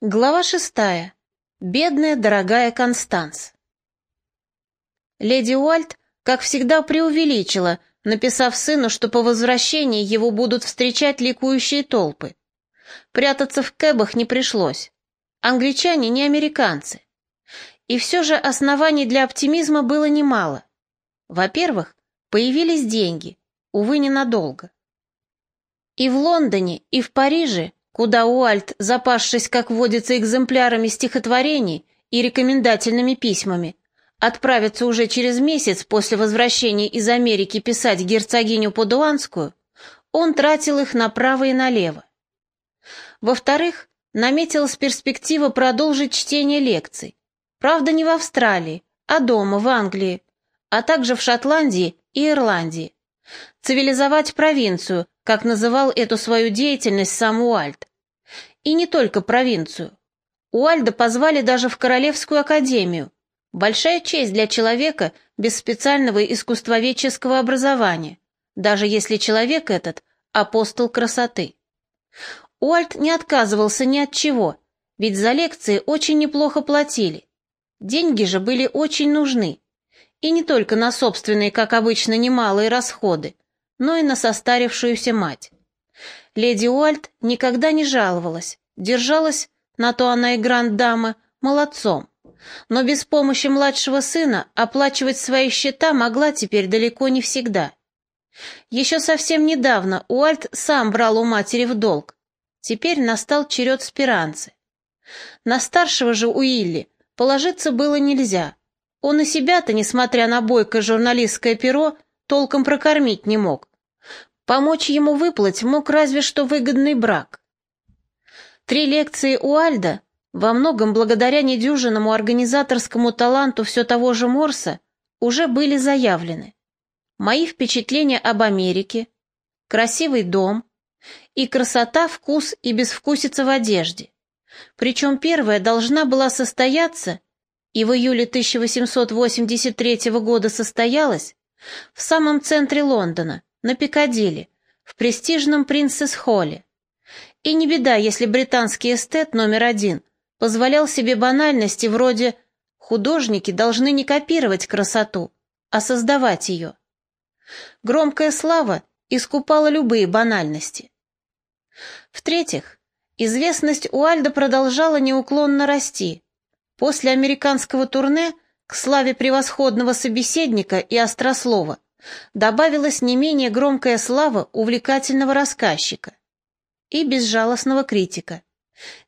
Глава шестая. Бедная дорогая Констанс. Леди Уальт, как всегда, преувеличила, написав сыну, что по возвращении его будут встречать ликующие толпы. Прятаться в кэбах не пришлось. Англичане не американцы. И все же оснований для оптимизма было немало. Во-первых, появились деньги, увы, ненадолго. И в Лондоне, и в Париже куда Уальт, запасшись, как водится, экземплярами стихотворений и рекомендательными письмами, отправится уже через месяц после возвращения из Америки писать герцогиню Подуанскую, он тратил их направо и налево. Во-вторых, наметилась перспектива продолжить чтение лекций. Правда, не в Австралии, а дома, в Англии, а также в Шотландии и Ирландии. Цивилизовать провинцию, как называл эту свою деятельность сам Уальт. И не только провинцию. Уальда позвали даже в Королевскую академию. Большая честь для человека без специального искусствоведческого образования, даже если человек этот – апостол красоты. Уальт не отказывался ни от чего, ведь за лекции очень неплохо платили. Деньги же были очень нужны. И не только на собственные, как обычно, немалые расходы, но и на состарившуюся мать. Леди Уальт никогда не жаловалась, держалась, на то она и гранд-дама, молодцом. Но без помощи младшего сына оплачивать свои счета могла теперь далеко не всегда. Еще совсем недавно Уальт сам брал у матери в долг. Теперь настал черед спиранцы. На старшего же Уилли положиться было нельзя. Он и себя-то, несмотря на бойкое журналистское перо, толком прокормить не мог. Помочь ему выплыть мог разве что выгодный брак. Три лекции у Альда, во многом благодаря недюжинному организаторскому таланту все того же Морса, уже были заявлены. Мои впечатления об Америке, красивый дом и красота, вкус и безвкусица в одежде. Причем первая должна была состояться, и в июле 1883 года состоялась, в самом центре Лондона, на Пикадилли, в престижном Принцесс-холле. И не беда, если британский эстет номер один позволял себе банальности вроде «художники должны не копировать красоту, а создавать ее». Громкая слава искупала любые банальности. В-третьих, известность Уальда продолжала неуклонно расти. После американского турне к славе превосходного собеседника и острослова – добавилась не менее громкая слава увлекательного рассказчика и безжалостного критика.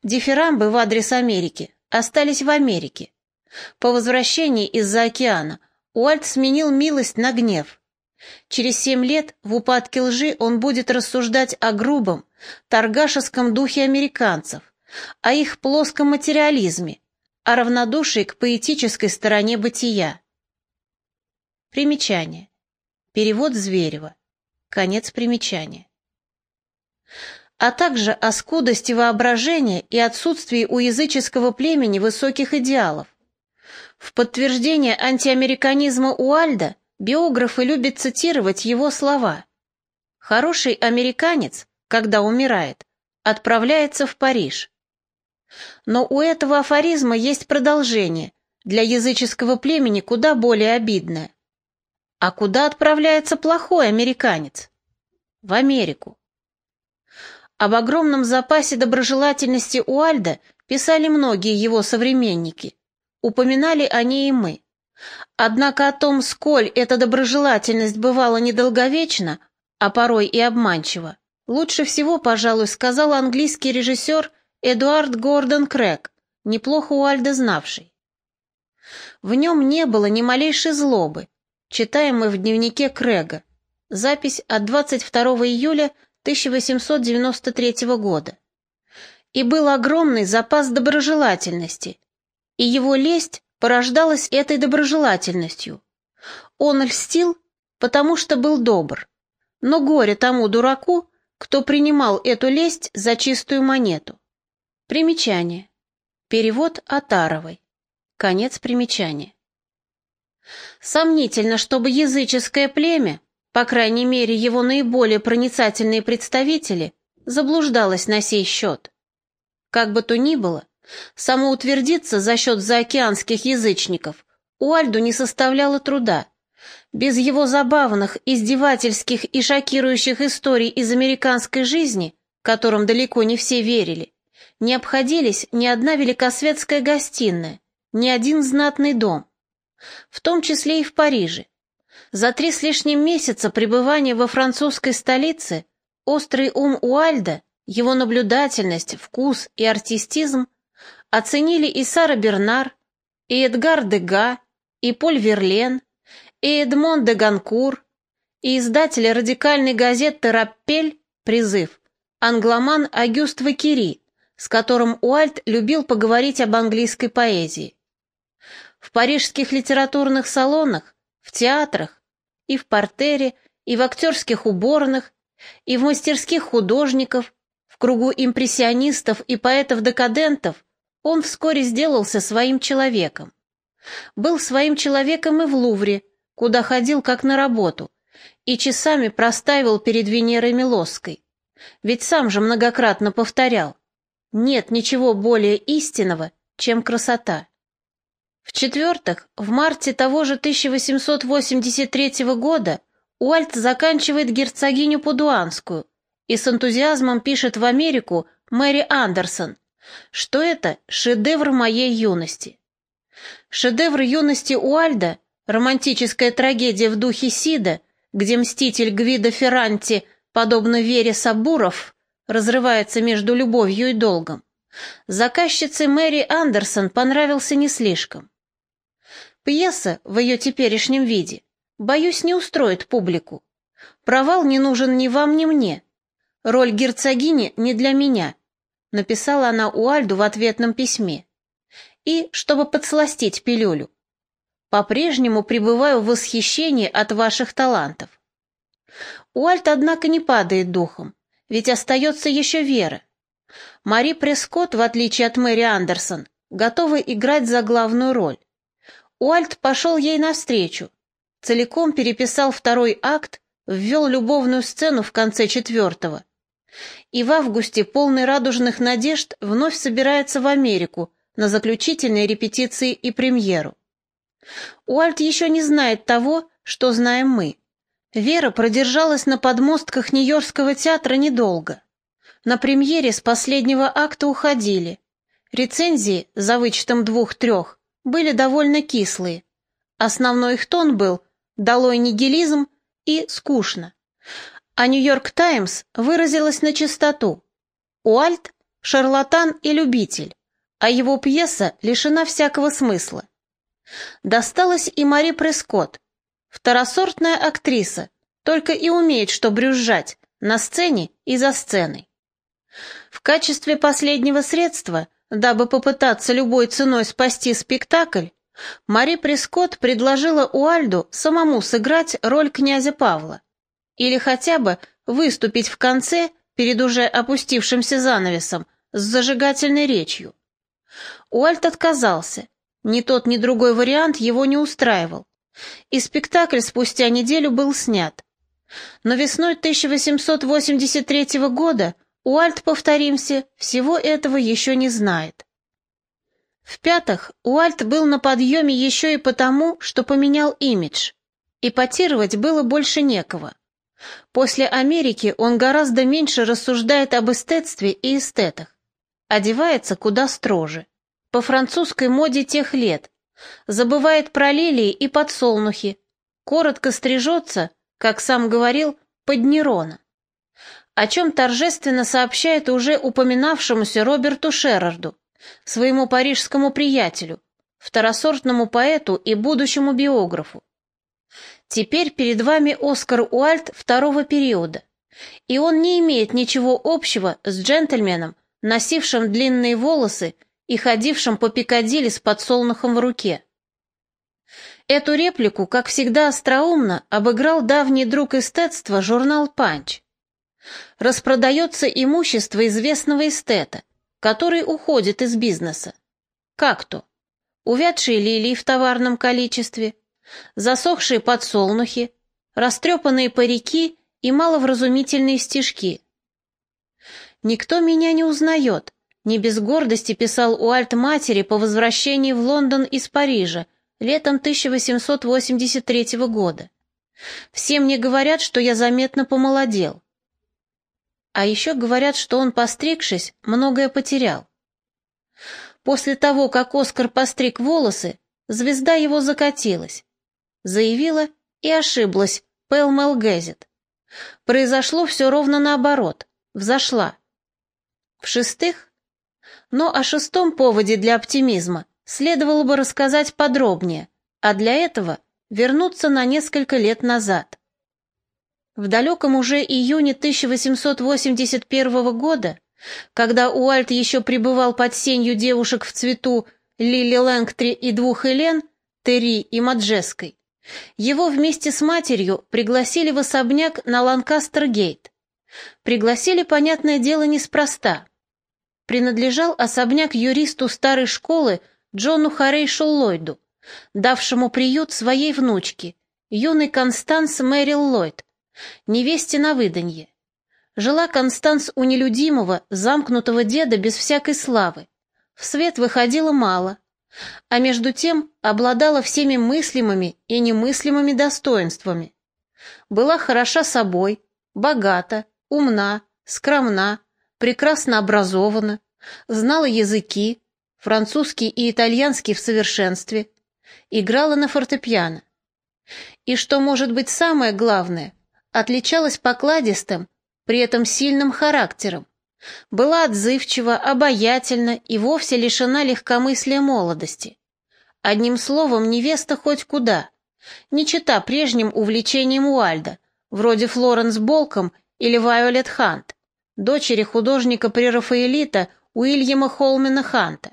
Дифирамбы в адрес Америки остались в Америке. По возвращении из-за океана Уальт сменил милость на гнев. Через семь лет в упадке лжи он будет рассуждать о грубом, торгашеском духе американцев, о их плоском материализме, о равнодушии к поэтической стороне бытия. Примечание. Перевод Зверева. Конец примечания. А также о скудости воображения и отсутствии у языческого племени высоких идеалов. В подтверждение антиамериканизма Уальда биографы любят цитировать его слова. «Хороший американец, когда умирает, отправляется в Париж». Но у этого афоризма есть продолжение, для языческого племени куда более обидное. А куда отправляется плохой американец? В Америку. Об огромном запасе доброжелательности Уальда писали многие его современники. Упоминали о ней и мы. Однако о том, сколь эта доброжелательность бывала недолговечна, а порой и обманчива, лучше всего, пожалуй, сказал английский режиссер Эдуард Гордон Крэг, неплохо Уальда знавший. В нем не было ни малейшей злобы, Читаем мы в дневнике Крэга. Запись от 22 июля 1893 года. И был огромный запас доброжелательности, и его лесть порождалась этой доброжелательностью. Он льстил, потому что был добр, но горе тому дураку, кто принимал эту лесть за чистую монету. Примечание. Перевод Атаровой. Конец примечания. Сомнительно, чтобы языческое племя, по крайней мере его наиболее проницательные представители, заблуждалось на сей счет. Как бы то ни было, Самоутвердиться за счет заокеанских язычников Уальду не составляло труда. Без его забавных, издевательских и шокирующих историй из американской жизни, которым далеко не все верили, не обходились ни одна великосветская гостиная, ни один знатный дом, в том числе и в Париже. За три с лишним месяца пребывания во французской столице острый ум Уальда, его наблюдательность, вкус и артистизм оценили и Сара Бернар, и Эдгар Дега, и Поль Верлен, и Эдмон де Ганкур, и издатель радикальной газеты «Раппель» призыв англоман Агюст Вакери, с которым Уальт любил поговорить об английской поэзии. В парижских литературных салонах, в театрах, и в портере, и в актерских уборных, и в мастерских художников, в кругу импрессионистов и поэтов-декадентов он вскоре сделался своим человеком. Был своим человеком и в Лувре, куда ходил как на работу, и часами простаивал перед Венерой Милосской. Ведь сам же многократно повторял, нет ничего более истинного, чем красота. В-четвертых, в марте того же 1883 года Уальт заканчивает герцогиню Пудуанскую и с энтузиазмом пишет в Америку Мэри Андерсон, что это шедевр моей юности. Шедевр юности Уальда, романтическая трагедия в духе Сида, где мститель Гвида Ферранти, подобно Вере Сабуров, разрывается между любовью и долгом, заказчице Мэри Андерсон понравился не слишком. Пьеса в ее теперешнем виде, боюсь, не устроит публику. Провал не нужен ни вам, ни мне. Роль герцогини не для меня, написала она Уальду в ответном письме. И, чтобы подсластить пилюлю, по-прежнему пребываю в восхищении от ваших талантов. Уальт, однако, не падает духом, ведь остается еще вера. Мари Прескотт, в отличие от Мэри Андерсон, готова играть за главную роль. Уальт пошел ей навстречу, целиком переписал второй акт, ввел любовную сцену в конце четвертого. И в августе, полный радужных надежд, вновь собирается в Америку на заключительные репетиции и премьеру. Уальт еще не знает того, что знаем мы. Вера продержалась на подмостках Нью-Йоркского театра недолго. На премьере с последнего акта уходили. Рецензии, за вычетом двух-трех, были довольно кислые. Основной их тон был «долой нигилизм» и «скучно». А «Нью-Йорк Таймс» выразилась на чистоту. Уальт — шарлатан и любитель, а его пьеса лишена всякого смысла. Досталось и Мари Прескотт, Второсортная актриса, только и умеет что брюзжать на сцене и за сценой. В качестве последнего средства, дабы попытаться любой ценой спасти спектакль, Мари Прескотт предложила Уальду самому сыграть роль князя Павла или хотя бы выступить в конце перед уже опустившимся занавесом с зажигательной речью. Уальд отказался, ни тот, ни другой вариант его не устраивал и спектакль спустя неделю был снят. Но весной 1883 года Уальт, повторимся, всего этого еще не знает. В-пятых, Уальт был на подъеме еще и потому, что поменял имидж. Ипотировать было больше некого. После Америки он гораздо меньше рассуждает об эстетстве и эстетах. Одевается куда строже. По французской моде тех лет, забывает про лилии и подсолнухи, коротко стрижется, как сам говорил, под Нерона. О чем торжественно сообщает уже упоминавшемуся Роберту Шерарду, своему парижскому приятелю, второсортному поэту и будущему биографу. Теперь перед вами Оскар Уальт второго периода, и он не имеет ничего общего с джентльменом, носившим длинные волосы и ходившим по Пикадилли с подсолнухом в руке. Эту реплику, как всегда остроумно, обыграл давний друг эстетства журнал «Панч». Распродается имущество известного эстета, который уходит из бизнеса. Как то? Увядшие лилии в товарном количестве, засохшие подсолнухи, растрепанные парики и маловразумительные стишки. Никто меня не узнает, не без гордости писал Уальт матери по возвращении в Лондон из Парижа летом 1883 года. «Все мне говорят, что я заметно помолодел. А еще говорят, что он, постригшись, многое потерял. После того, как Оскар постриг волосы, звезда его закатилась. Заявила и ошиблась Пэлмэл Гэзет. Произошло все ровно наоборот, взошла. В-шестых, но о шестом поводе для оптимизма следовало бы рассказать подробнее, а для этого вернуться на несколько лет назад. В далеком уже июне 1881 года, когда Уальт еще пребывал под сенью девушек в цвету Лили Лэнгтри и двух Элен, Терри и Маджеской, его вместе с матерью пригласили в особняк на Ланкастер-гейт. Пригласили, понятное дело, неспроста. Принадлежал особняк юристу старой школы Джону Харейшу Ллойду, давшему приют своей внучке, юной Констанс Мэрил Ллойд, невесте на выданье. Жила Констанс у нелюдимого, замкнутого деда без всякой славы. В свет выходила мало, а между тем обладала всеми мыслимыми и немыслимыми достоинствами. Была хороша собой, богата, умна, скромна, прекрасно образована, знала языки, французский и итальянский в совершенстве, играла на фортепиано. И что может быть самое главное, отличалась покладистым, при этом сильным характером, была отзывчива, обаятельна и вовсе лишена легкомыслия молодости. Одним словом, невеста хоть куда, не чита прежним увлечением Уальда, вроде Флоренс Болком или Вайолет Хант, дочери художника-прерафаэлита Уильяма Холмена Ханта.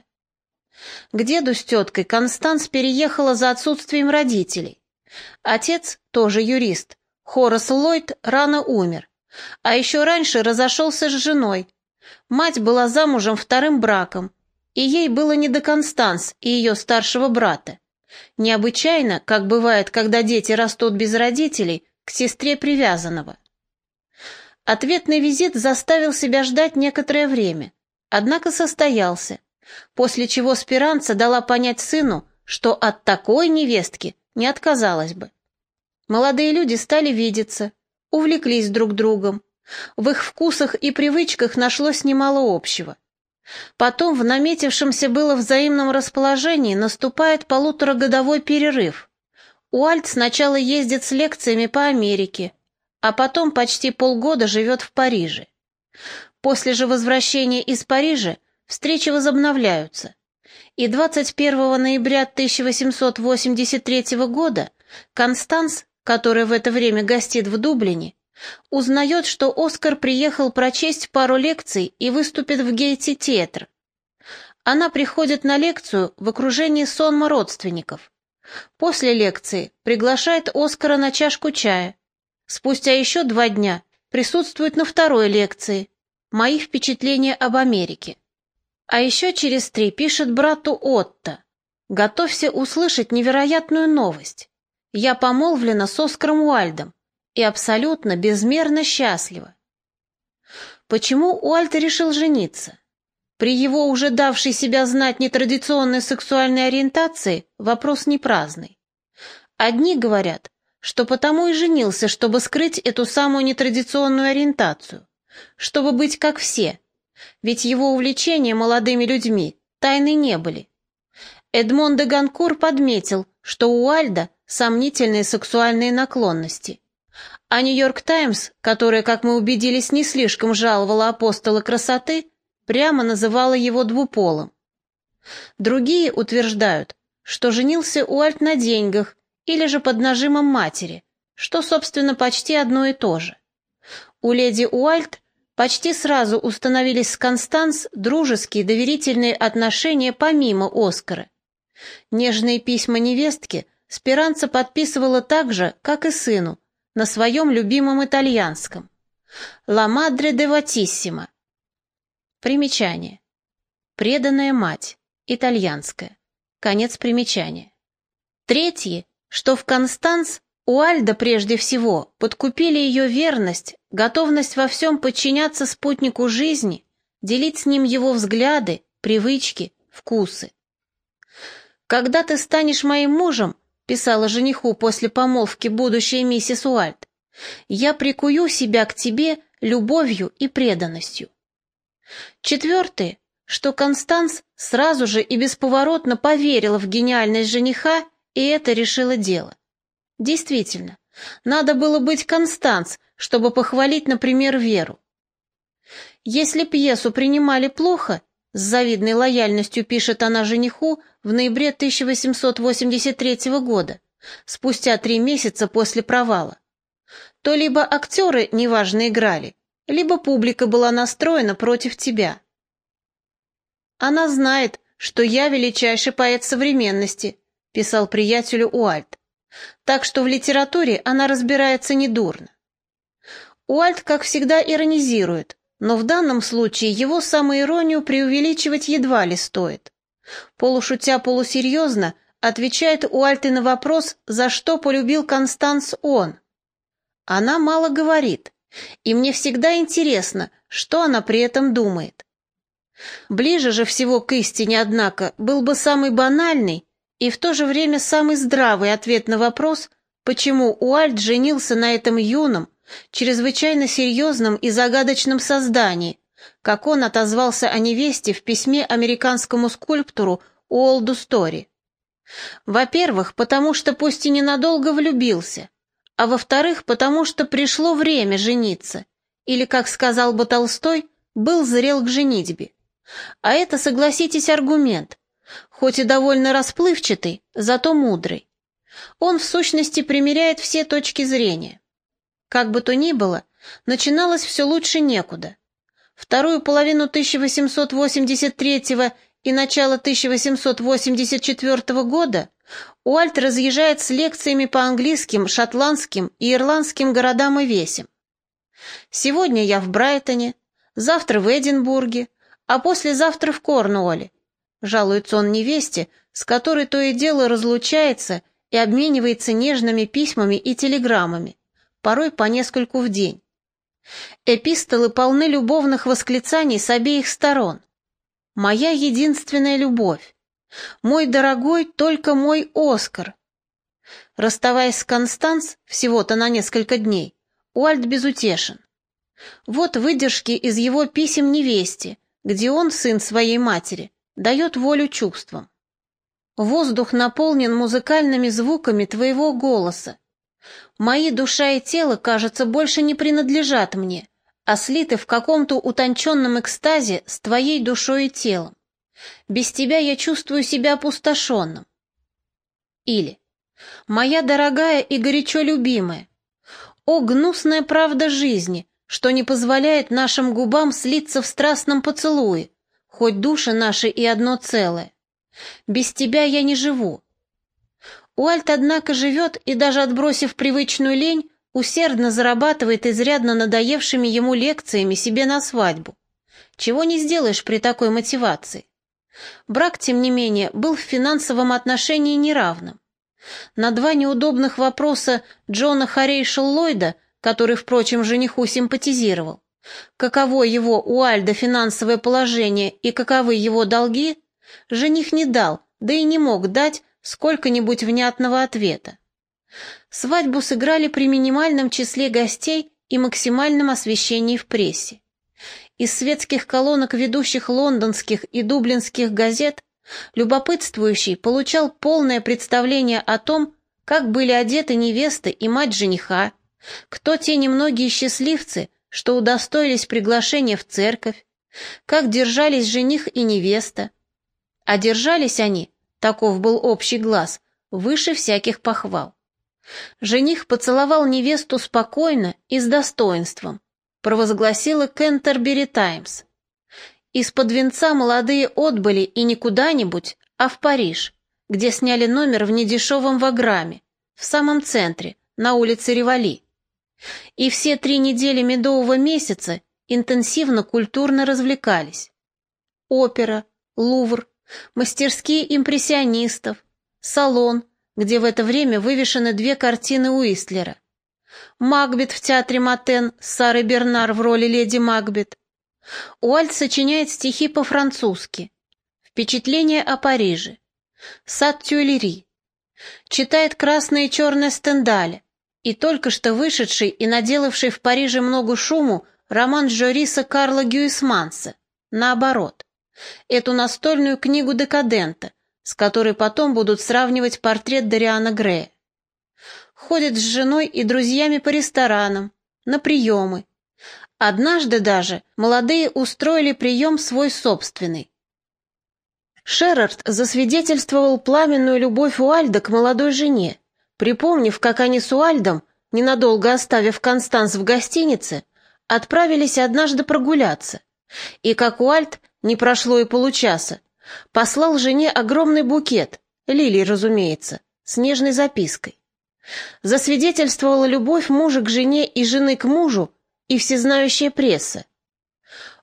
К деду с теткой Констанс переехала за отсутствием родителей. Отец, тоже юрист, Хорас Ллойд, рано умер, а еще раньше разошелся с женой, Мать была замужем вторым браком, и ей было не до Констанс и ее старшего брата. Необычайно, как бывает, когда дети растут без родителей, к сестре привязанного. Ответный визит заставил себя ждать некоторое время, однако состоялся, после чего Спиранца дала понять сыну, что от такой невестки не отказалась бы. Молодые люди стали видеться, увлеклись друг другом, в их вкусах и привычках нашлось немало общего. Потом в наметившемся было взаимном расположении наступает полуторагодовой перерыв. Уальт сначала ездит с лекциями по Америке, а потом почти полгода живет в Париже. После же возвращения из Парижа встречи возобновляются, и 21 ноября 1883 года Констанс, которая в это время гостит в Дублине, Узнает, что Оскар приехал прочесть пару лекций и выступит в Гейти-театр. Она приходит на лекцию в окружении сонма родственников. После лекции приглашает Оскара на чашку чая. Спустя еще два дня присутствует на второй лекции «Мои впечатления об Америке». А еще через три пишет брату Отто. «Готовься услышать невероятную новость. Я помолвлена с Оскаром Уальдом и абсолютно безмерно счастлива. Почему Уальтер решил жениться? При его уже давшей себя знать нетрадиционной сексуальной ориентации вопрос не праздный. Одни говорят, что потому и женился, чтобы скрыть эту самую нетрадиционную ориентацию, чтобы быть как все, ведь его увлечения молодыми людьми тайны не были. Эдмон де Ганкур подметил, что у Альда сомнительные сексуальные наклонности – а «Нью-Йорк Таймс», которая, как мы убедились, не слишком жаловала апостола красоты, прямо называла его двуполым. Другие утверждают, что женился Уальт на деньгах или же под нажимом матери, что, собственно, почти одно и то же. У леди Уальт почти сразу установились с Констанс дружеские доверительные отношения помимо Оскара. Нежные письма невестки Спиранца подписывала так же, как и сыну, на своем любимом итальянском. «Ла мадре де ватиссимо». Примечание. «Преданная мать», итальянская. Конец примечания. Третье, что в Констанс у Альда прежде всего подкупили ее верность, готовность во всем подчиняться спутнику жизни, делить с ним его взгляды, привычки, вкусы. «Когда ты станешь моим мужем», — писала жениху после помолвки будущая миссис Уальт, «я прикую себя к тебе любовью и преданностью». Четвертое, что Констанс сразу же и бесповоротно поверила в гениальность жениха, и это решило дело. Действительно, надо было быть Констанс, чтобы похвалить, например, Веру. Если пьесу принимали плохо, с завидной лояльностью пишет она жениху в ноябре 1883 года, спустя три месяца после провала, то либо актеры неважно играли, либо публика была настроена против тебя. Она знает, что я величайший поэт современности, писал приятелю Уальт. Так что в литературе она разбирается недурно. Уальт, как всегда, иронизирует, но в данном случае его самоиронию преувеличивать едва ли стоит. Полушутя полусерьезно отвечает Уальт на вопрос, за что полюбил Констанс он. Она мало говорит, и мне всегда интересно, что она при этом думает. Ближе же всего к истине, однако, был бы самый банальный и в то же время самый здравый ответ на вопрос, почему Уальт женился на этом юном, чрезвычайно серьезном и загадочном создании, как он отозвался о невесте в письме американскому скульптору Уолду Стори. Во-первых, потому что пусть и ненадолго влюбился, а во-вторых, потому что пришло время жениться, или, как сказал бы Толстой, был зрел к женитьбе. А это, согласитесь, аргумент, хоть и довольно расплывчатый, зато мудрый. Он в сущности примеряет все точки зрения. Как бы то ни было, начиналось все лучше некуда. Вторую половину 1883 и начало 1884 года Уальт разъезжает с лекциями по английским, шотландским и ирландским городам и весям. Сегодня я в Брайтоне, завтра в Эдинбурге, а послезавтра в Корнуолле. Жалуется он невесте, с которой то и дело разлучается и обменивается нежными письмами и телеграммами порой по нескольку в день. Эпистолы полны любовных восклицаний с обеих сторон. «Моя единственная любовь», «Мой дорогой, только мой Оскар». Расставаясь с Констанс всего-то на несколько дней, Уальт безутешен. Вот выдержки из его писем невесте, где он, сын своей матери, дает волю чувствам. Воздух наполнен музыкальными звуками твоего голоса, Мои душа и тело, кажется, больше не принадлежат мне, а слиты в каком-то утонченном экстазе с твоей душой и телом. Без тебя я чувствую себя опустошенным. Или «Моя дорогая и горячо любимая, о, гнусная правда жизни, что не позволяет нашим губам слиться в страстном поцелуе, хоть души наши и одно целое. Без тебя я не живу, Уальт, однако, живет и, даже отбросив привычную лень, усердно зарабатывает изрядно надоевшими ему лекциями себе на свадьбу. Чего не сделаешь при такой мотивации. Брак, тем не менее, был в финансовом отношении неравным. На два неудобных вопроса Джона Харейша Ллойда, который, впрочем, жениху симпатизировал, каково его у Альда финансовое положение и каковы его долги, жених не дал, да и не мог дать, сколько-нибудь внятного ответа. Свадьбу сыграли при минимальном числе гостей и максимальном освещении в прессе. Из светских колонок ведущих лондонских и дублинских газет любопытствующий получал полное представление о том, как были одеты невеста и мать жениха, кто те немногие счастливцы, что удостоились приглашения в церковь, как держались жених и невеста. А держались они таков был общий глаз, выше всяких похвал. Жених поцеловал невесту спокойно и с достоинством, провозгласила Кентербери Таймс. Из-под венца молодые отбыли и не куда-нибудь, а в Париж, где сняли номер в недешевом ваграме, в самом центре, на улице Ревали. И все три недели медового месяца интенсивно культурно развлекались. Опера, Лувр, мастерские импрессионистов, салон, где в это время вывешены две картины Уистлера. Макбет в театре Матен с Сарой Бернар в роли леди Макбет. Уальт сочиняет стихи по-французски. Впечатление о Париже. Сад Тюильри. Читает красное и черное Стендаля. И только что вышедший и наделавший в Париже много шуму роман Жориса Карла Гюисманса. Наоборот. Эту настольную книгу декадента, с которой потом будут сравнивать портрет Дариана Грея. Ходит с женой и друзьями по ресторанам, на приемы. Однажды даже молодые устроили прием свой собственный. Шерард засвидетельствовал пламенную любовь Уальда к молодой жене, припомнив, как они с Уальдом, ненадолго оставив Констанс в гостинице, отправились однажды прогуляться, и как Уальд, не прошло и получаса, послал жене огромный букет, лилий, разумеется, с нежной запиской. Засвидетельствовала любовь мужа к жене и жены к мужу и всезнающая пресса.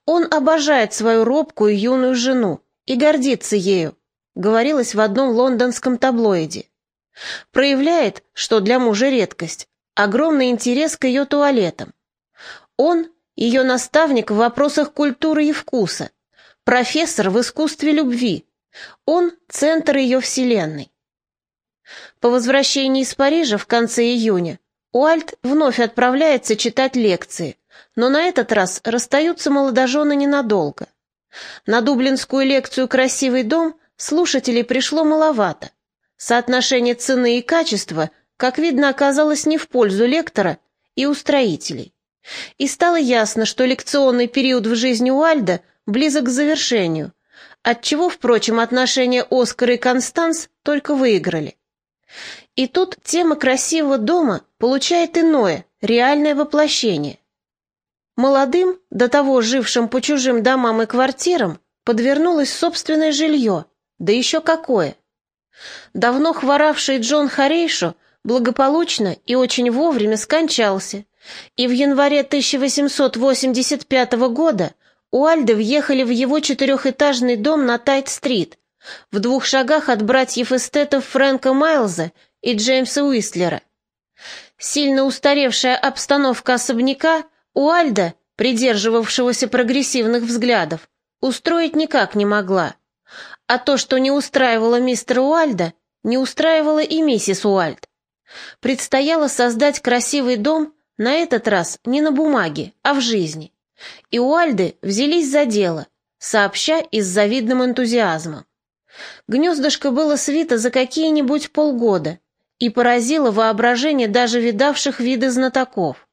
Он обожает свою робкую юную жену, и гордится ею, говорилось в одном лондонском таблоиде. Проявляет, что для мужа редкость, огромный интерес к ее туалетам. Он – ее наставник в вопросах культуры и вкуса, профессор в искусстве любви. Он – центр ее вселенной. По возвращении из Парижа в конце июня Уальт вновь отправляется читать лекции, но на этот раз расстаются молодожены ненадолго. На дублинскую лекцию «Красивый дом» слушателей пришло маловато. Соотношение цены и качества, как видно, оказалось не в пользу лектора и устроителей. И стало ясно, что лекционный период в жизни Уальда близок к завершению, отчего, впрочем, отношения Оскара и Констанс только выиграли. И тут тема красивого дома получает иное, реальное воплощение. Молодым, до того жившим по чужим домам и квартирам, подвернулось собственное жилье, да еще какое. Давно хворавший Джон Харейшо благополучно и очень вовремя скончался, и в январе 1885 года Уальды въехали в его четырехэтажный дом на Тайт-стрит, в двух шагах от братьев-эстетов Фрэнка Майлза и Джеймса Уистлера. Сильно устаревшая обстановка особняка Уальда, придерживавшегося прогрессивных взглядов, устроить никак не могла. А то, что не устраивало мистера Уальда, не устраивало и миссис Уальд. Предстояло создать красивый дом, на этот раз не на бумаге, а в жизни. И Уальды взялись за дело, сообща и с завидным энтузиазмом. Гнездышко было свито за какие-нибудь полгода и поразило воображение даже видавших виды знатоков.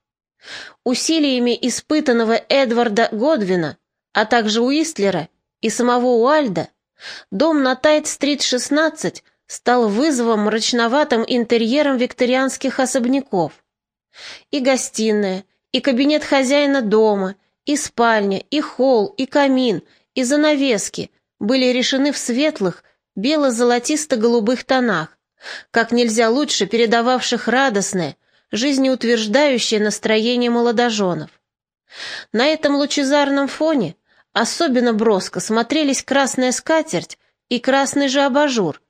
Усилиями испытанного Эдварда Годвина, а также Уистлера и самого Уальда, дом на Тайт-стрит 16 стал вызовом мрачноватым интерьером викторианских особняков. И гостиная, и кабинет хозяина дома, и спальня, и холл, и камин, и занавески были решены в светлых, бело-золотисто-голубых тонах, как нельзя лучше передававших радостное, жизнеутверждающее настроение молодоженов. На этом лучезарном фоне особенно броско смотрелись красная скатерть и красный же абажур,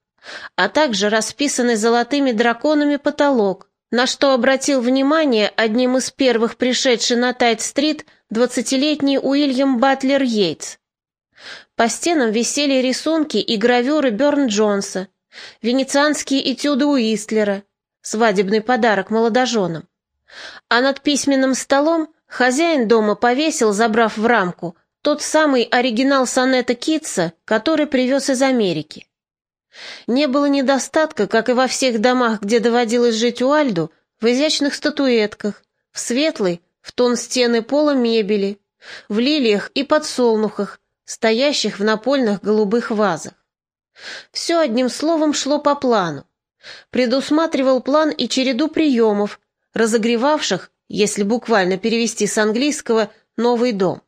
а также расписанный золотыми драконами потолок, на что обратил внимание одним из первых пришедший на Тайт-стрит двадцатилетний Уильям Батлер Йейтс. По стенам висели рисунки и гравюры Бёрн Джонса, венецианские этюды Уистлера, свадебный подарок молодоженам. А над письменным столом хозяин дома повесил, забрав в рамку, тот самый оригинал сонета Китса, который привез из Америки. Не было недостатка, как и во всех домах, где доводилось жить Уальду, в изящных статуэтках, в светлой, в тон стены пола мебели, в лилиях и подсолнухах, стоящих в напольных голубых вазах. Все одним словом шло по плану предусматривал план и череду приемов, разогревавших, если буквально перевести с английского, новый дом.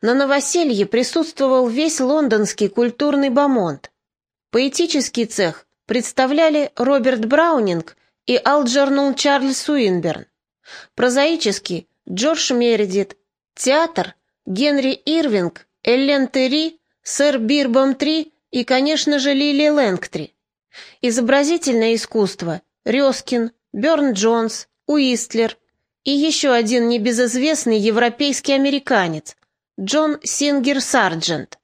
На новоселье присутствовал весь лондонский культурный бомонд. Поэтический цех представляли Роберт Браунинг и Алджернул Чарльз Суинберн. Прозаический – Джордж Мередит. Театр – Генри Ирвинг, Эллен Терри, сэр Бирбом Три и, конечно же, Лили Лэнгтри. Изобразительное искусство – Резкин, Бёрн Джонс, Уистлер и еще один небезызвестный европейский американец Джон Сингер Сарджент.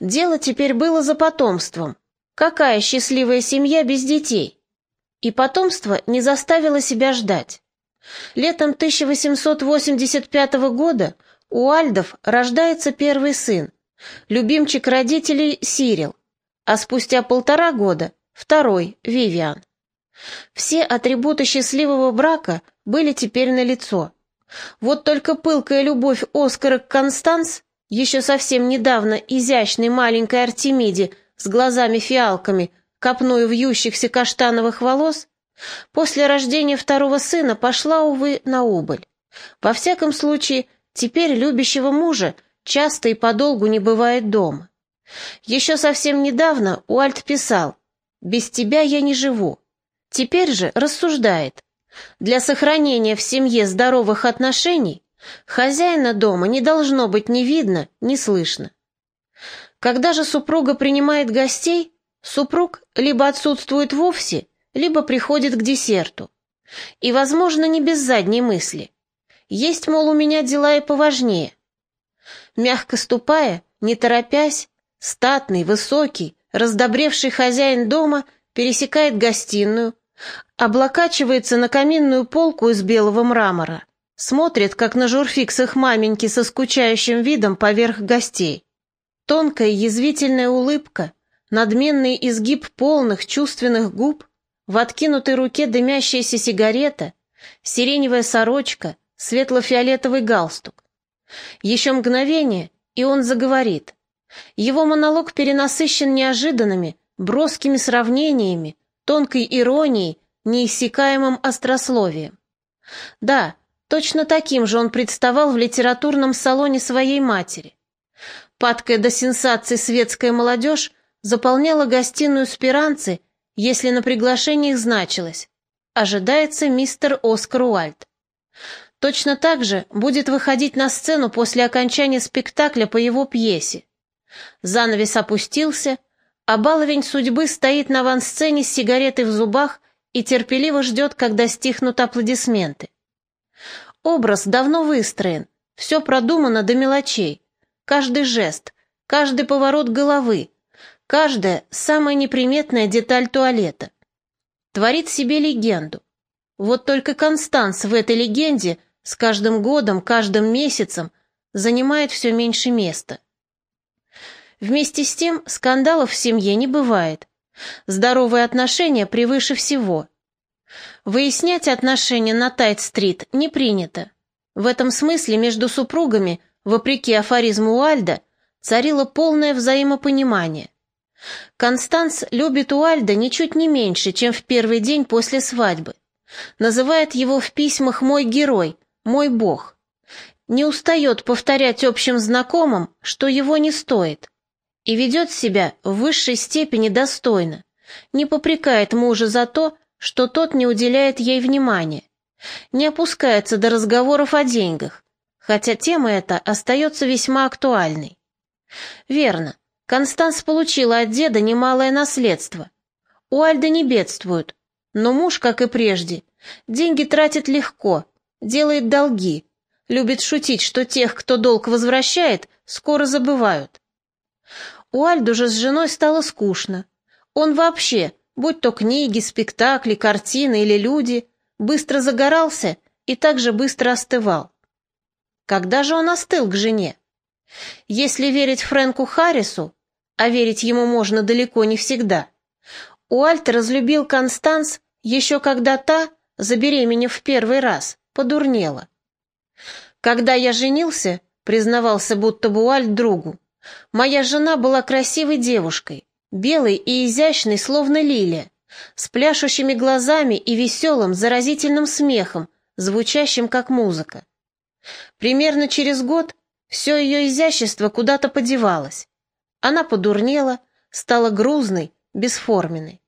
Дело теперь было за потомством. Какая счастливая семья без детей? И потомство не заставило себя ждать. Летом 1885 года у Альдов рождается первый сын, любимчик родителей Сирил, а спустя полтора года второй, Вивиан. Все атрибуты счастливого брака были теперь налицо. Вот только пылкая любовь Оскара к Констанс, еще совсем недавно изящной маленькой Артемиде с глазами-фиалками, копную вьющихся каштановых волос, после рождения второго сына пошла, увы, на убыль. Во всяком случае, теперь любящего мужа часто и подолгу не бывает дома. Еще совсем недавно Уальт писал «Без тебя я не живу». Теперь же рассуждает для сохранения в семье здоровых отношений хозяина дома не должно быть ни видно, ни слышно. Когда же супруга принимает гостей, супруг либо отсутствует вовсе, либо приходит к десерту. И, возможно, не без задней мысли. Есть, мол, у меня дела и поважнее. Мягко ступая, не торопясь, статный, высокий, раздобревший хозяин дома пересекает гостиную, облокачивается на каминную полку из белого мрамора, смотрит, как на журфиксах маменьки со скучающим видом поверх гостей. Тонкая язвительная улыбка, надменный изгиб полных чувственных губ, в откинутой руке дымящаяся сигарета, сиреневая сорочка, светло-фиолетовый галстук. Еще мгновение, и он заговорит. Его монолог перенасыщен неожиданными, броскими сравнениями, тонкой иронией, неиссякаемым острословием. Да, точно таким же он представал в литературном салоне своей матери. Падкая до сенсаций светская молодежь заполняла гостиную спиранцы, если на приглашениях значилось «Ожидается мистер Оскар Уальд». Точно так же будет выходить на сцену после окончания спектакля по его пьесе. Занавес опустился, а баловень судьбы стоит на авансцене с сигаретой в зубах и терпеливо ждет, когда стихнут аплодисменты. Образ давно выстроен, все продумано до мелочей. Каждый жест, каждый поворот головы, каждая самая неприметная деталь туалета. Творит себе легенду. Вот только Констанс в этой легенде с каждым годом, каждым месяцем занимает все меньше места. Вместе с тем скандалов в семье не бывает. Здоровые отношения превыше всего. Выяснять отношения на Тайт-стрит не принято. В этом смысле между супругами, вопреки афоризму Уальда, царило полное взаимопонимание. Констанс любит Уальда ничуть не меньше, чем в первый день после свадьбы. Называет его в письмах «мой герой», «мой бог». Не устает повторять общим знакомым, что его не стоит и ведет себя в высшей степени достойно, не попрекает мужа за то, что тот не уделяет ей внимания, не опускается до разговоров о деньгах, хотя тема эта остается весьма актуальной. Верно, Констанс получила от деда немалое наследство. У Альды не бедствуют, но муж, как и прежде, деньги тратит легко, делает долги, любит шутить, что тех, кто долг возвращает, скоро забывают. У Альду же с женой стало скучно. Он вообще, будь то книги, спектакли, картины или люди, быстро загорался и также быстро остывал. Когда же он остыл к жене? Если верить Фрэнку Харрису, а верить ему можно далеко не всегда, Уальт разлюбил Констанс еще когда та, забеременев в первый раз, подурнела. Когда я женился, признавался будто бы Уальт другу, Моя жена была красивой девушкой, белой и изящной, словно лилия, с пляшущими глазами и веселым, заразительным смехом, звучащим как музыка. Примерно через год все ее изящество куда-то подевалось. Она подурнела, стала грузной, бесформенной.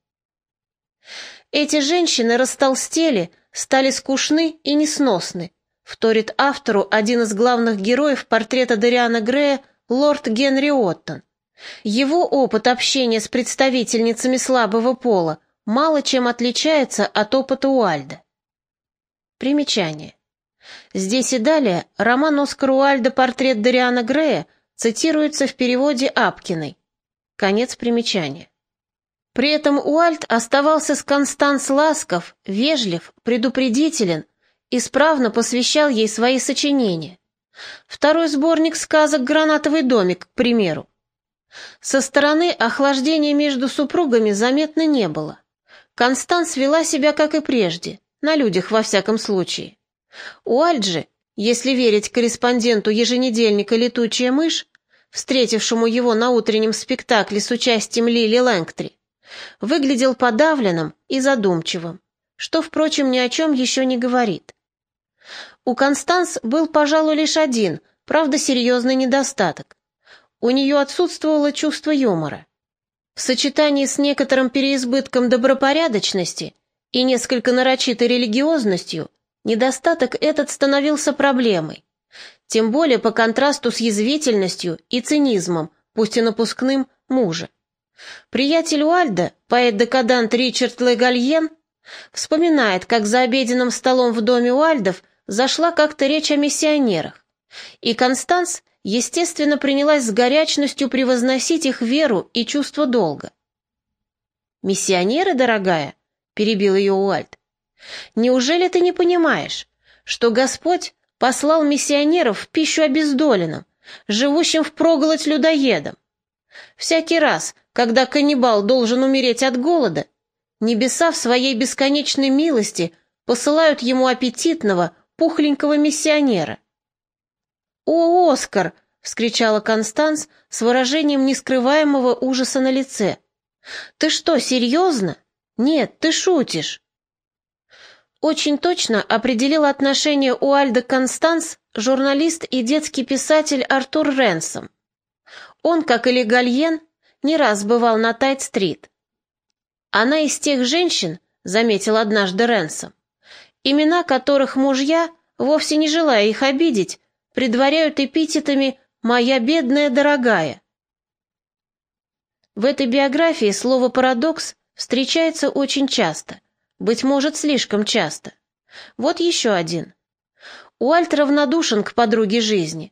Эти женщины растолстели, стали скучны и несносны, вторит автору один из главных героев портрета Дариана Грея лорд Генри Оттон. Его опыт общения с представительницами слабого пола мало чем отличается от опыта Уальда. Примечание. Здесь и далее роман Оскара Уальда «Портрет Дариана Грея» цитируется в переводе Апкиной. Конец примечания. При этом Уальд оставался с Констанс ласков, вежлив, предупредителен, исправно посвящал ей свои сочинения. Второй сборник сказок «Гранатовый домик», к примеру. Со стороны охлаждения между супругами заметно не было. Констанс вела себя, как и прежде, на людях во всяком случае. Уальд же, если верить корреспонденту еженедельника «Летучая мышь», встретившему его на утреннем спектакле с участием Лили Лэнгтри, выглядел подавленным и задумчивым, что, впрочем, ни о чем еще не говорит. У Констанс был, пожалуй, лишь один, правда, серьезный недостаток. У нее отсутствовало чувство юмора. В сочетании с некоторым переизбытком добропорядочности и несколько нарочитой религиозностью недостаток этот становился проблемой, тем более по контрасту с язвительностью и цинизмом, пусть и напускным, мужа. Приятель Уальда, поэт-декадант Ричард Легальен, вспоминает, как за обеденным столом в доме Уальдов зашла как-то речь о миссионерах, и Констанс, естественно, принялась с горячностью превозносить их веру и чувство долга. «Миссионеры, дорогая?» — перебил ее Уальд. «Неужели ты не понимаешь, что Господь послал миссионеров в пищу обездоленным, живущим впроголодь людоедам? Всякий раз, когда каннибал должен умереть от голода, небеса в своей бесконечной милости посылают ему аппетитного, пухленького миссионера. «О, Оскар!» — вскричала Констанс с выражением нескрываемого ужаса на лице. «Ты что, серьезно? Нет, ты шутишь!» Очень точно определил отношение Уальда Констанс журналист и детский писатель Артур Ренсом. Он, как и Легальен, не раз бывал на Тайт-стрит. Она из тех женщин, заметил однажды Ренсом, имена которых мужья, вовсе не желая их обидеть, предваряют эпитетами «моя бедная дорогая». В этой биографии слово «парадокс» встречается очень часто, быть может, слишком часто. Вот еще один. Уальт равнодушен к подруге жизни.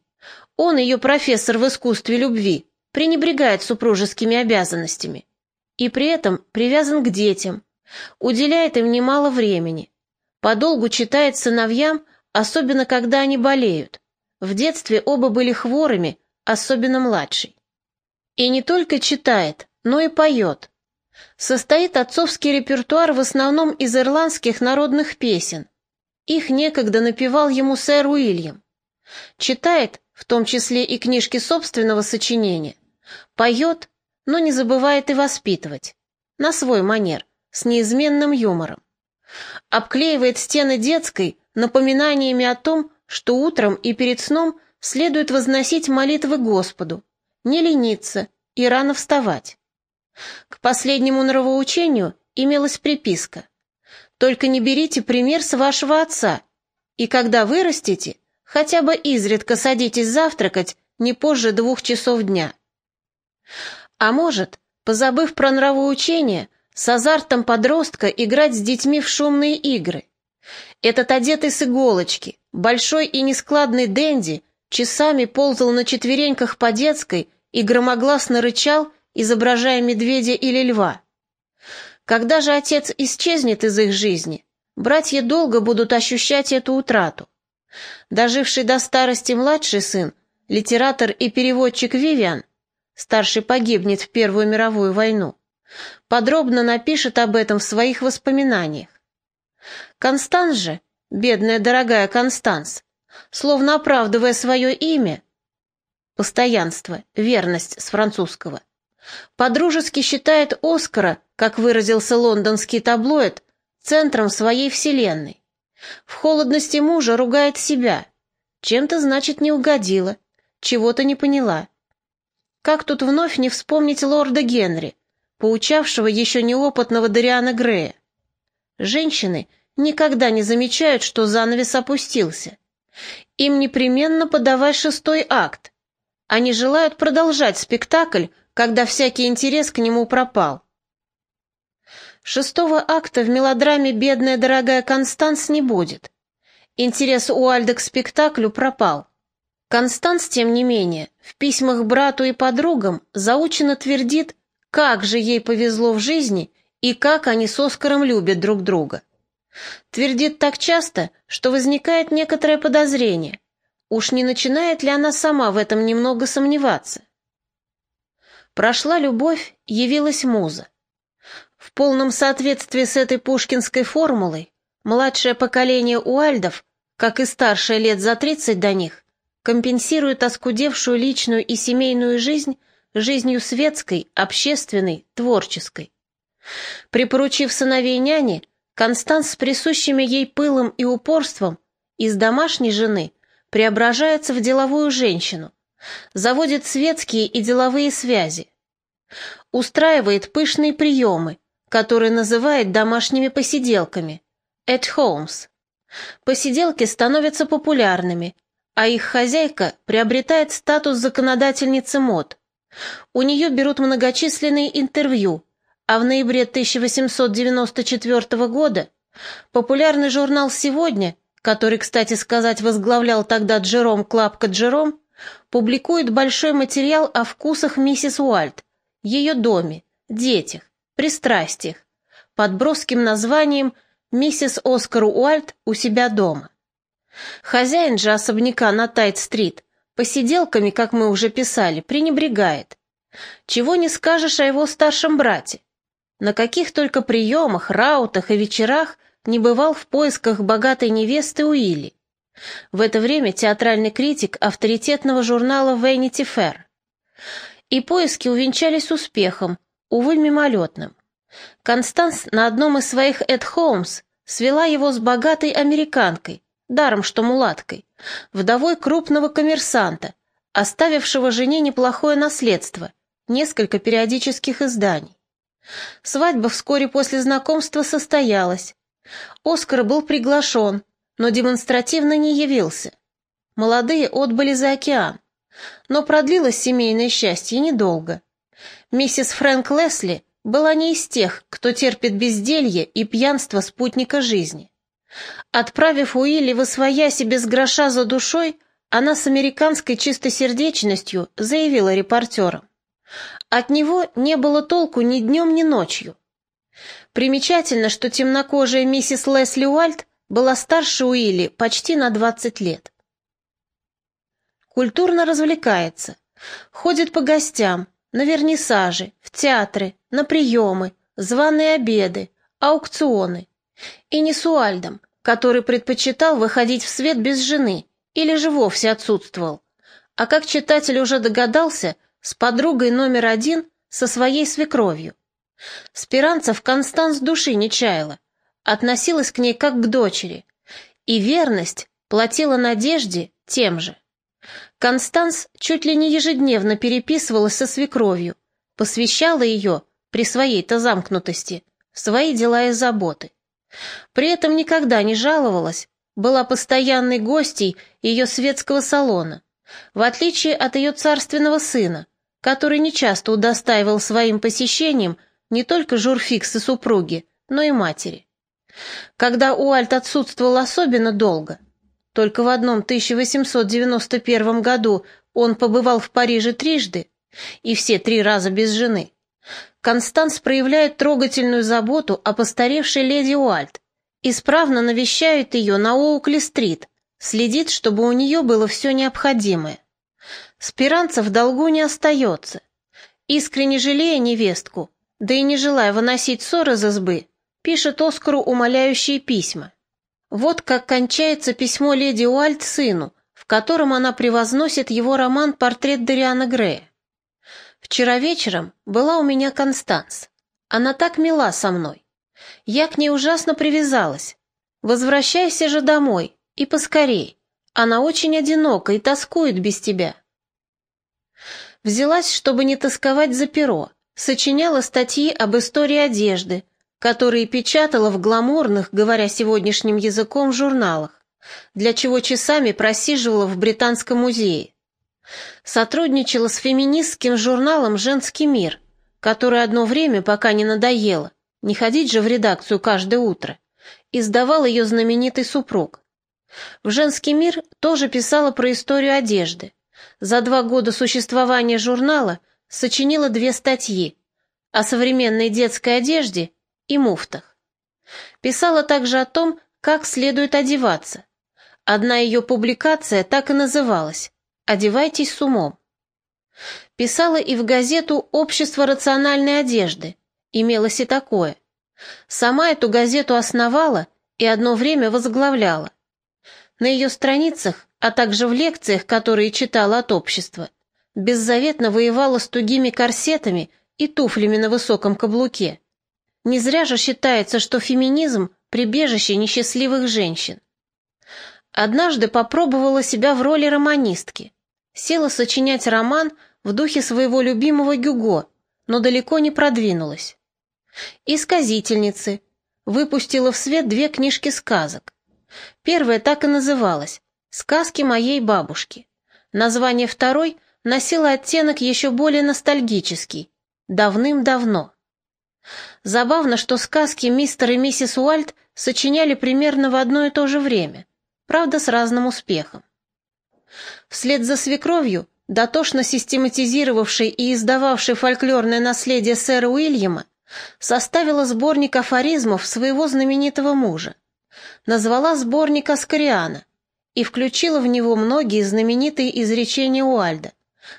Он ее профессор в искусстве любви, пренебрегает супружескими обязанностями и при этом привязан к детям, уделяет им немало времени, подолгу читает сыновьям, особенно когда они болеют. В детстве оба были хворыми, особенно младший. И не только читает, но и поет. Состоит отцовский репертуар в основном из ирландских народных песен. Их некогда напевал ему сэр Уильям. Читает, в том числе и книжки собственного сочинения, Поет, но не забывает и воспитывать. На свой манер, с неизменным юмором. Обклеивает стены детской напоминаниями о том, что утром и перед сном следует возносить молитвы Господу, не лениться и рано вставать. К последнему нравоучению имелась приписка «Только не берите пример с вашего отца, и когда вырастете, хотя бы изредка садитесь завтракать не позже двух часов дня». А может, позабыв про нравоучение, с азартом подростка играть с детьми в шумные игры. Этот одетый с иголочки, большой и нескладный Дэнди часами ползал на четвереньках по детской и громогласно рычал, изображая медведя или льва. Когда же отец исчезнет из их жизни, братья долго будут ощущать эту утрату. Доживший до старости младший сын, литератор и переводчик Вивиан, старший погибнет в Первую мировую войну, подробно напишет об этом в своих воспоминаниях. Констанс же, бедная дорогая Констанс, словно оправдывая свое имя, постоянство, верность с французского, подружески считает Оскара, как выразился лондонский таблоид, центром своей вселенной. В холодности мужа ругает себя. Чем-то, значит, не угодила, чего-то не поняла. Как тут вновь не вспомнить лорда Генри, поучавшего еще неопытного Дариана Грея? Женщины никогда не замечают, что занавес опустился. Им непременно подавай шестой акт. Они желают продолжать спектакль, когда всякий интерес к нему пропал. Шестого акта в мелодраме «Бедная дорогая Констанс» не будет. Интерес Уальда к спектаклю пропал. Констанс, тем не менее, в письмах брату и подругам заучено твердит, как же ей повезло в жизни и как они с Оскаром любят друг друга. Твердит так часто, что возникает некоторое подозрение. Уж не начинает ли она сама в этом немного сомневаться? Прошла любовь, явилась муза. В полном соответствии с этой пушкинской формулой, младшее поколение уальдов, как и старшее лет за 30 до них, компенсирует оскудевшую личную и семейную жизнь жизнью светской, общественной, творческой. Припоручив сыновей няне, Констанс с присущими ей пылом и упорством из домашней жены преображается в деловую женщину, заводит светские и деловые связи, устраивает пышные приемы, которые называет домашними посиделками, at homes. Посиделки становятся популярными, а их хозяйка приобретает статус законодательницы мод. У нее берут многочисленные интервью, а в ноябре 1894 года популярный журнал «Сегодня», который, кстати сказать, возглавлял тогда Джером Клапка Джером, публикует большой материал о вкусах миссис Уальт, ее доме, детях, пристрастиях, под броским названием «Миссис Оскар Уальт у себя дома». Хозяин же особняка на Тайт-стрит посиделками, как мы уже писали, пренебрегает. Чего не скажешь о его старшем брате. На каких только приемах, раутах и вечерах не бывал в поисках богатой невесты Уилли. В это время театральный критик авторитетного журнала Vanity Fair. И поиски увенчались успехом, увы, мимолетным. Констанс на одном из своих «Эд Холмс» свела его с богатой американкой, даром что мулаткой, вдовой крупного коммерсанта, оставившего жене неплохое наследство, несколько периодических изданий. Свадьба вскоре после знакомства состоялась. Оскар был приглашен, но демонстративно не явился. Молодые отбыли за океан. Но продлилось семейное счастье недолго. Миссис Фрэнк Лесли была не из тех, кто терпит безделье и пьянство спутника жизни. Отправив Уилли в освояси без гроша за душой, она с американской чистосердечностью заявила репортерам. От него не было толку ни днем, ни ночью. Примечательно, что темнокожая миссис Лесли Уальт была старше Уилли почти на 20 лет. Культурно развлекается, ходит по гостям, на вернисажи, в театры, на приемы, званые обеды, аукционы. И не с Уальдом, который предпочитал выходить в свет без жены или же вовсе отсутствовал, а как читатель уже догадался – с подругой номер один, со своей свекровью. Спиранцев Констанс души не чаяла, относилась к ней как к дочери, и верность платила Надежде тем же. Констанс чуть ли не ежедневно переписывалась со свекровью, посвящала ее, при своей-то замкнутости, свои дела и заботы. При этом никогда не жаловалась, была постоянной гостьей ее светского салона, в отличие от ее царственного сына, который нечасто удостаивал своим посещением не только журфиксы супруги, но и матери. Когда Уальт отсутствовал особенно долго, только в одном 1891 году он побывал в Париже трижды, и все три раза без жены, Констанс проявляет трогательную заботу о постаревшей леди Уальт, исправно навещает ее на Оукли-стрит, следит, чтобы у нее было все необходимое. Спиранца в долгу не остается. Искренне жалея невестку, да и не желая выносить ссор из избы, пишет Оскару умоляющие письма. Вот как кончается письмо леди Уальт сыну, в котором она превозносит его роман «Портрет Дариана Грея». «Вчера вечером была у меня Констанс. Она так мила со мной. Я к ней ужасно привязалась. Возвращайся же домой, и поскорей. Она очень одинока и тоскует без тебя. Взялась, чтобы не тосковать за перо, сочиняла статьи об истории одежды, которые печатала в гламурных, говоря сегодняшним языком, журналах, для чего часами просиживала в Британском музее. Сотрудничала с феминистским журналом «Женский мир», который одно время, пока не надоело, не ходить же в редакцию каждое утро, издавал ее знаменитый супруг. В «Женский мир» тоже писала про историю одежды. За два года существования журнала сочинила две статьи о современной детской одежде и муфтах. Писала также о том, как следует одеваться. Одна ее публикация так и называлась «Одевайтесь с умом». Писала и в газету «Общество рациональной одежды». Имелось и такое. Сама эту газету основала и одно время возглавляла. На ее страницах, а также в лекциях, которые читала от общества, беззаветно воевала с тугими корсетами и туфлями на высоком каблуке. Не зря же считается, что феминизм – прибежище несчастливых женщин. Однажды попробовала себя в роли романистки. Села сочинять роман в духе своего любимого Гюго, но далеко не продвинулась. И сказительницы. Выпустила в свет две книжки сказок. Первая так и называлась «Сказки моей бабушки». Название второй носило оттенок еще более ностальгический «Давным-давно». Забавно, что сказки мистер и миссис Уальт сочиняли примерно в одно и то же время, правда, с разным успехом. Вслед за свекровью, дотошно систематизировавшей и издававшей фольклорное наследие сэра Уильяма, составила сборник афоризмов своего знаменитого мужа, назвала сборник Аскариана и включила в него многие знаменитые изречения Уальда,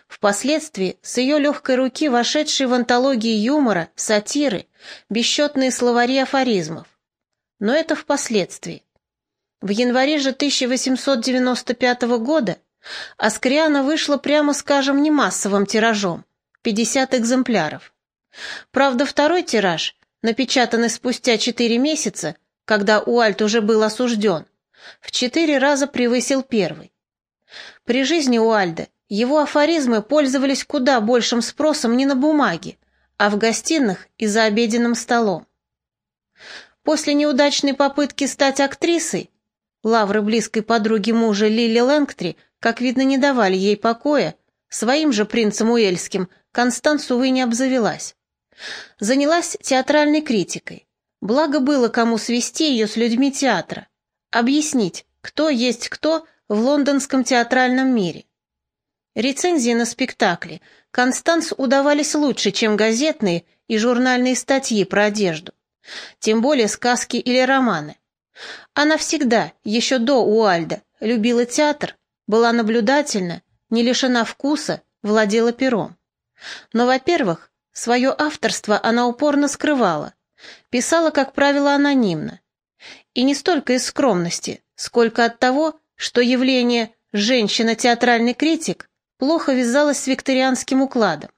впоследствии с ее легкой руки вошедшие в антологии юмора, сатиры, бесчетные словари афоризмов. Но это впоследствии. В январе же 1895 года Аскриана вышла, прямо скажем, не массовым тиражом, 50 экземпляров. Правда, второй тираж, напечатанный спустя 4 месяца, когда Уальт уже был осужден, в четыре раза превысил первый. При жизни Уальда его афоризмы пользовались куда большим спросом не на бумаге, а в гостиных и за обеденным столом. После неудачной попытки стать актрисой, лавры близкой подруги мужа Лили Лэнгтри, как видно, не давали ей покоя, своим же принцем Уэльским Констанс, увы, не обзавелась. Занялась театральной критикой. Благо было кому свести ее с людьми театра, объяснить, кто есть кто в лондонском театральном мире. Рецензии на спектакли Констанс удавались лучше, чем газетные и журнальные статьи про одежду тем более сказки или романы. Она всегда, еще до Уальда, любила театр, была наблюдательна, не лишена вкуса, владела пером. Но, во-первых, свое авторство она упорно скрывала, писала, как правило, анонимно. И не столько из скромности, сколько от того, что явление «женщина-театральный критик» плохо вязалось с викторианским укладом.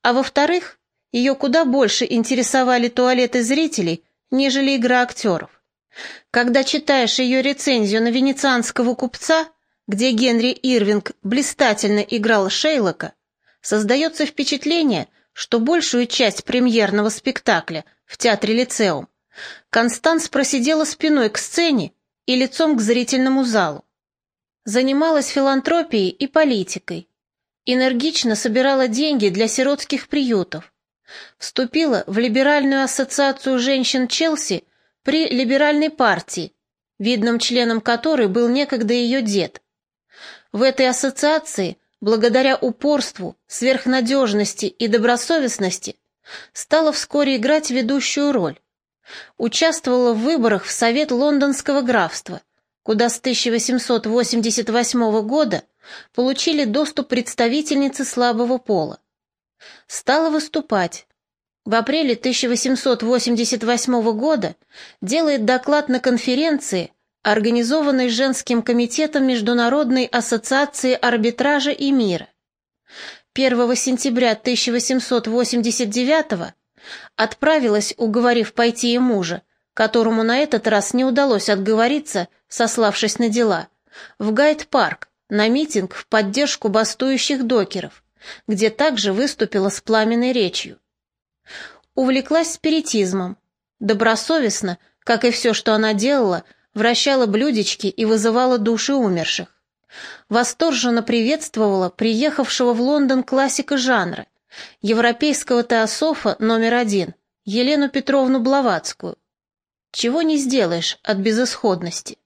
А во-вторых, ее куда больше интересовали туалеты зрителей, нежели игра актеров. Когда читаешь ее рецензию на венецианского купца, где Генри Ирвинг блистательно играл Шейлока, создается впечатление, что большую часть премьерного спектакля в театре Лицеум Констанс просидела спиной к сцене и лицом к зрительному залу. Занималась филантропией и политикой. Энергично собирала деньги для сиротских приютов Вступила в либеральную ассоциацию женщин Челси при либеральной партии, видным членом которой был некогда ее дед. В этой ассоциации, благодаря упорству, сверхнадежности и добросовестности, стала вскоре играть ведущую роль. Участвовала в выборах в Совет Лондонского графства, куда с 1888 года получили доступ представительницы слабого пола стала выступать. В апреле 1888 года делает доклад на конференции, организованной Женским комитетом Международной ассоциации арбитража и мира. 1 сентября 1889 отправилась, уговорив пойти и мужа, которому на этот раз не удалось отговориться, сославшись на дела, в Гайд-парк на митинг в поддержку бастующих докеров, где также выступила с пламенной речью. Увлеклась спиритизмом. Добросовестно, как и все, что она делала, вращала блюдечки и вызывала души умерших. Восторженно приветствовала приехавшего в Лондон классика жанра, европейского теософа номер один, Елену Петровну Блаватскую. Чего не сделаешь от безысходности.